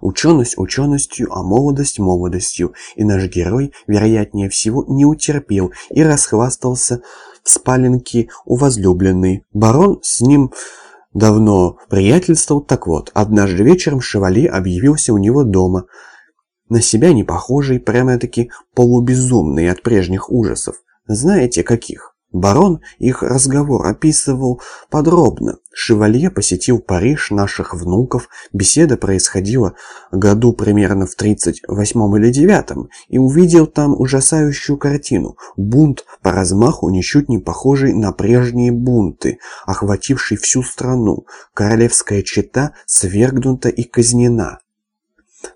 Ученость ученостью, а молодость молодостью, и наш герой, вероятнее всего, не утерпел и расхвастался в спаленке у возлюбленной. Барон с ним давно приятельствовал, так вот, однажды вечером Шевали объявился у него дома, на себя не похожий, прямо-таки полубезумный от прежних ужасов. Знаете, каких? Барон их разговор описывал подробно. Шевалье посетил Париж наших внуков, беседа происходила году примерно в 38 или 9 и увидел там ужасающую картину. Бунт по размаху ничуть не похожий на прежние бунты, охвативший всю страну. Королевская чета свергнута и казнена.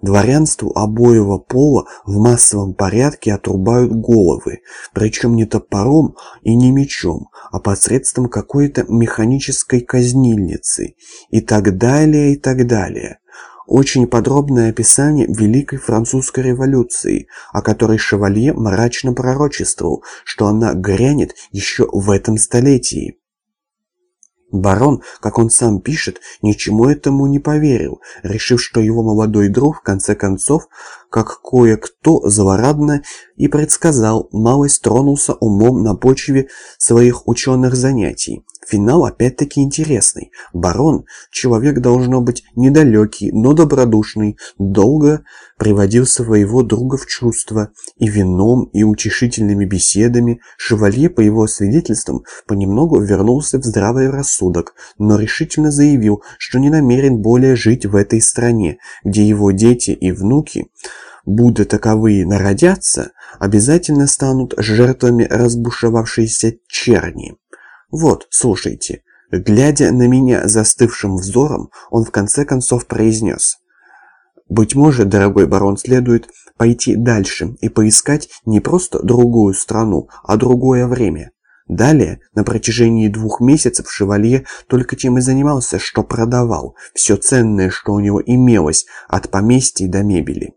Дворянству обоего пола в массовом порядке отрубают головы, причем не топором и не мечом, а посредством какой-то механической казнильницы и так далее, и так далее. Очень подробное описание Великой Французской революции, о которой Шевалье мрачно пророчествовал, что она грянет еще в этом столетии. Барон, как он сам пишет, ничему этому не поверил, решив, что его молодой друг, в конце концов, как кое-кто злорадно и предсказал, малость тронулся умом на почве своих ученых занятий. Финал опять-таки интересный. Барон, человек должно быть недалекий, но добродушный, долго приводил своего друга в чувство. И вином, и утешительными беседами Шевалье, по его свидетельствам, понемногу вернулся в здравый рассудок, но решительно заявил, что не намерен более жить в этой стране, где его дети и внуки будто таковые народятся, обязательно станут жертвами разбушевавшейся черни. Вот, слушайте. Глядя на меня застывшим взором, он в конце концов произнес. «Быть может, дорогой барон, следует пойти дальше и поискать не просто другую страну, а другое время». Далее, на протяжении двух месяцев Шевалье только тем и занимался, что продавал все ценное, что у него имелось, от поместья до мебели.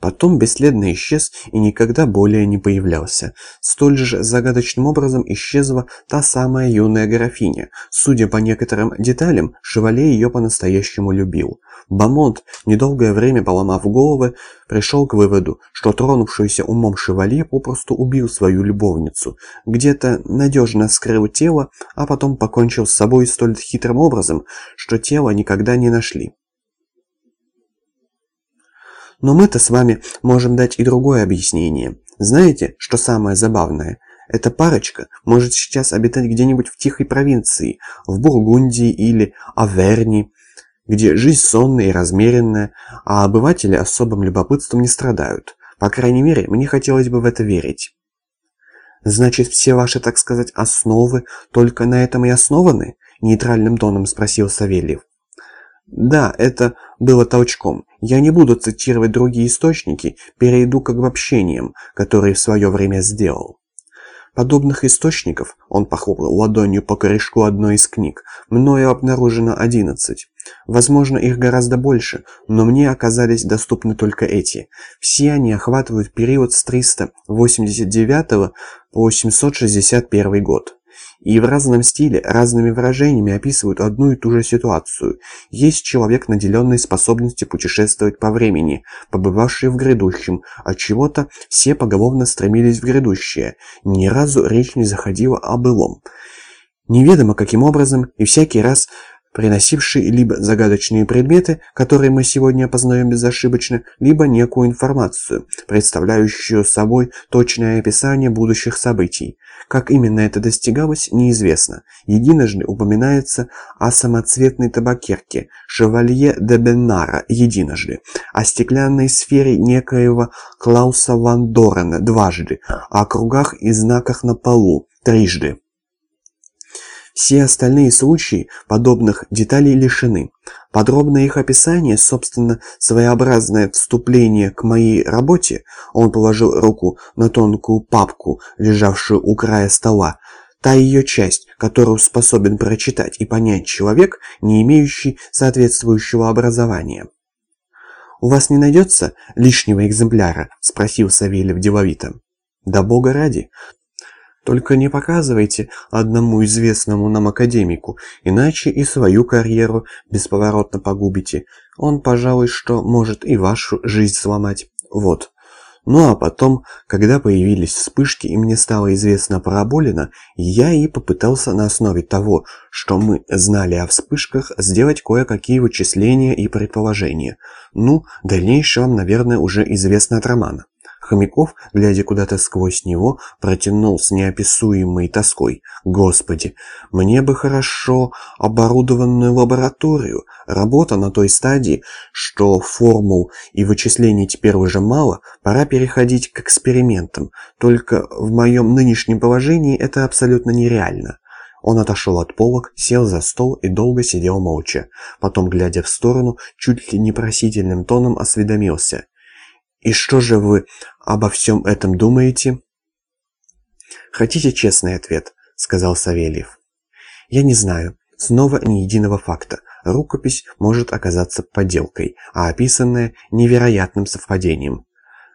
Потом бесследно исчез и никогда более не появлялся. Столь же загадочным образом исчезла та самая юная графиня. Судя по некоторым деталям, Шевале ее по-настоящему любил. Бамонт, недолгое время поломав головы, пришел к выводу, что тронувшийся умом Шевале попросту убил свою любовницу, где-то надежно скрыл тело, а потом покончил с собой столь хитрым образом, что тело никогда не нашли. Но мы-то с вами можем дать и другое объяснение. Знаете, что самое забавное? Эта парочка может сейчас обитать где-нибудь в тихой провинции, в Бургундии или Аверни, где жизнь сонная и размеренная, а обыватели особым любопытством не страдают. По крайней мере, мне хотелось бы в это верить. «Значит, все ваши, так сказать, основы только на этом и основаны?» – нейтральным тоном спросил Савельев. Да, это было толчком. Я не буду цитировать другие источники, перейду к обобщениям, которые в свое время сделал. Подобных источников, он похлопал ладонью по корешку одной из книг, мною обнаружено 11. Возможно, их гораздо больше, но мне оказались доступны только эти. Все они охватывают период с 389 по 761 год и в разном стиле, разными выражениями описывают одну и ту же ситуацию. Есть человек, наделенный способностью путешествовать по времени, побывавший в грядущем, от чего-то все поголовно стремились в грядущее. Ни разу речь не заходила о былом. Неведомо каким образом, и всякий раз приносивший либо загадочные предметы, которые мы сегодня опознаем безошибочно, либо некую информацию, представляющую собой точное описание будущих событий. Как именно это достигалось, неизвестно. Единожды упоминается о самоцветной табакерке «Шевалье де Беннара» единожды, о стеклянной сфере некоего Клауса Ван Дорена дважды, о кругах и знаках на полу трижды. Все остальные случаи подобных деталей лишены. Подробное их описание, собственно, своеобразное вступление к моей работе, он положил руку на тонкую папку, лежавшую у края стола, та ее часть, которую способен прочитать и понять человек, не имеющий соответствующего образования. «У вас не найдется лишнего экземпляра?» – спросил Савельев деловито. «Да бога ради. Только не показывайте одному известному нам академику, иначе и свою карьеру бесповоротно погубите. Он, пожалуй, что может и вашу жизнь сломать. Вот. Ну а потом, когда появились вспышки и мне стало известно про Аболина, я и попытался на основе того, что мы знали о вспышках, сделать кое-какие вычисления и предположения. Ну, дальнейшее вам, наверное, уже известно от романа. Хомяков, глядя куда-то сквозь него, протянул с неописуемой тоской. «Господи, мне бы хорошо оборудованную лабораторию. Работа на той стадии, что формул и вычислений теперь уже мало, пора переходить к экспериментам. Только в моем нынешнем положении это абсолютно нереально». Он отошел от полок, сел за стол и долго сидел молча. Потом, глядя в сторону, чуть ли не просительным тоном осведомился. «И что же вы обо всем этом думаете?» «Хотите честный ответ?» — сказал Савельев. «Я не знаю. Снова ни единого факта. Рукопись может оказаться подделкой, а описанная — невероятным совпадением».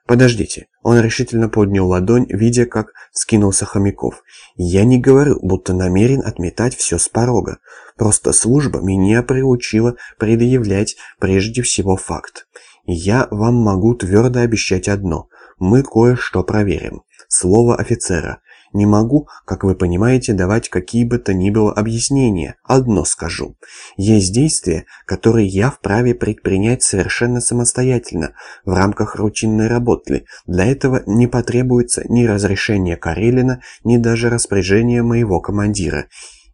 «Подождите». Он решительно поднял ладонь, видя, как скинулся Хомяков. «Я не говорю, будто намерен отметать все с порога. Просто служба меня приучила предъявлять прежде всего факт. Я вам могу твердо обещать одно. Мы кое-что проверим. Слово офицера. Не могу, как вы понимаете, давать какие бы то ни было объяснения. Одно скажу. Есть действия, которые я вправе предпринять совершенно самостоятельно, в рамках рутинной работы. Для этого не потребуется ни разрешения Карелина, ни даже распоряжения моего командира.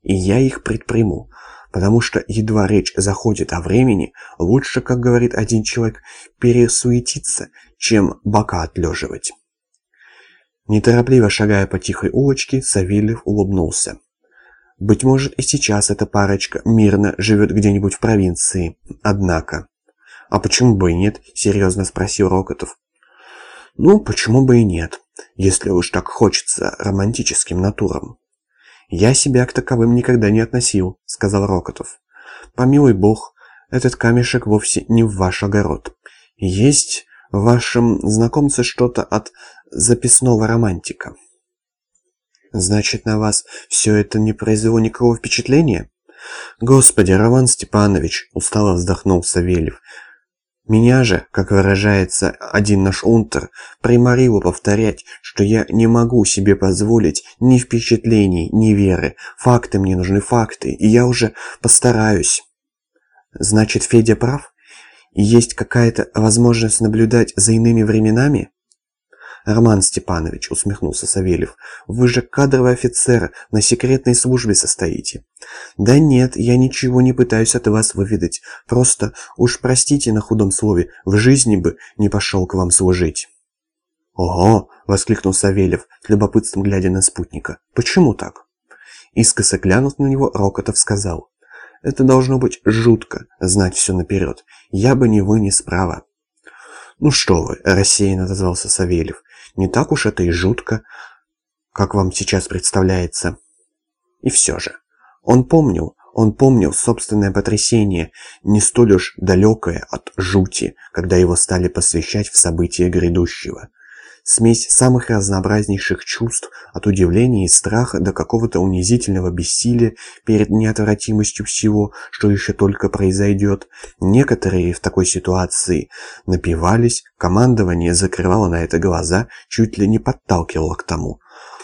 И я их предприму потому что едва речь заходит о времени, лучше, как говорит один человек, пересуетиться, чем бока отлеживать. Неторопливо шагая по тихой улочке, Савельев улыбнулся. Быть может, и сейчас эта парочка мирно живет где-нибудь в провинции. Однако... «А почему бы и нет?» — серьезно спросил Рокотов. «Ну, почему бы и нет, если уж так хочется романтическим натурам». «Я себя к таковым никогда не относил», — сказал Рокотов. «Помилуй бог, этот камешек вовсе не в ваш огород. Есть в вашем знакомце что-то от записного романтика». «Значит, на вас все это не произвело никакого впечатления?» «Господи, Роман Степанович!» — устало вздохнул Савельев. Меня же, как выражается один наш унтер, приморило повторять, что я не могу себе позволить ни впечатлений, ни веры. Факты мне нужны, факты, и я уже постараюсь. Значит, Федя прав? Есть какая-то возможность наблюдать за иными временами? «Роман Степанович», — усмехнулся Савельев, — «вы же кадровый офицер, на секретной службе состоите». «Да нет, я ничего не пытаюсь от вас выведать. Просто, уж простите на худом слове, в жизни бы не пошел к вам служить». «Ого!» — воскликнул Савельев, с любопытством глядя на спутника. «Почему так?» Искоса глянув на него, Рокотов сказал. «Это должно быть жутко, знать все наперед. Я бы не вынес права». «Ну что вы», — рассеянно отозвался Савельев, — «не так уж это и жутко, как вам сейчас представляется». И все же. Он помнил, он помнил собственное потрясение, не столь уж далекое от жути, когда его стали посвящать в события грядущего. Смесь самых разнообразнейших чувств, от удивления и страха до какого-то унизительного бессилия перед неотвратимостью всего, что еще только произойдет. Некоторые в такой ситуации напивались, командование закрывало на это глаза, чуть ли не подталкивало к тому.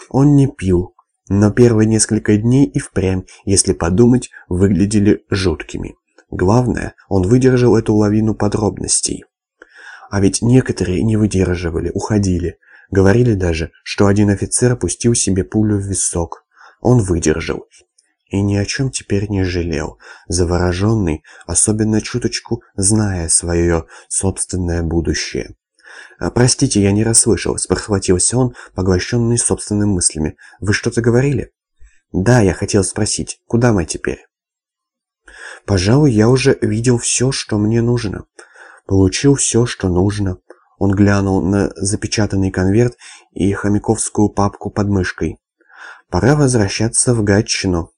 Он не пил, но первые несколько дней и впрямь, если подумать, выглядели жуткими. Главное, он выдержал эту лавину подробностей. А ведь некоторые не выдерживали, уходили. Говорили даже, что один офицер опустил себе пулю в висок. Он выдержал. И ни о чем теперь не жалел, завороженный, особенно чуточку зная свое собственное будущее. «А, «Простите, я не расслышал», — спохватился он, поглощенный собственными мыслями. «Вы что-то говорили?» «Да, я хотел спросить, куда мы теперь?» «Пожалуй, я уже видел все, что мне нужно. Получил все, что нужно. Он глянул на запечатанный конверт и хомяковскую папку под мышкой. Пора возвращаться в Гатчину.